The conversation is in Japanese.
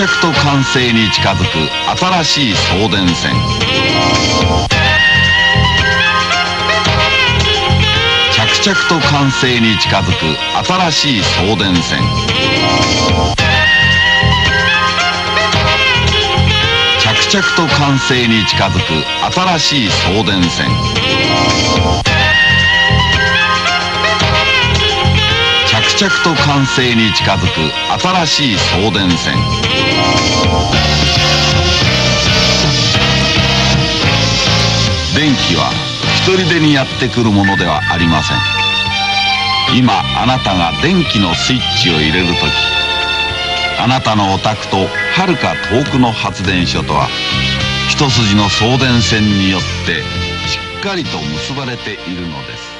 々と完成に近づく新しい送電線。着々と完成に近づく新しい送電線。着々と完成に近づく新しい送電線。々と完成に近づく新しい送電線。電気は一人でにやってくるものではありません。今あなたが電気のスイッチを入れる時あなたのお宅とはるか遠くの発電所とは一筋の送電線によってしっかりと結ばれているのです。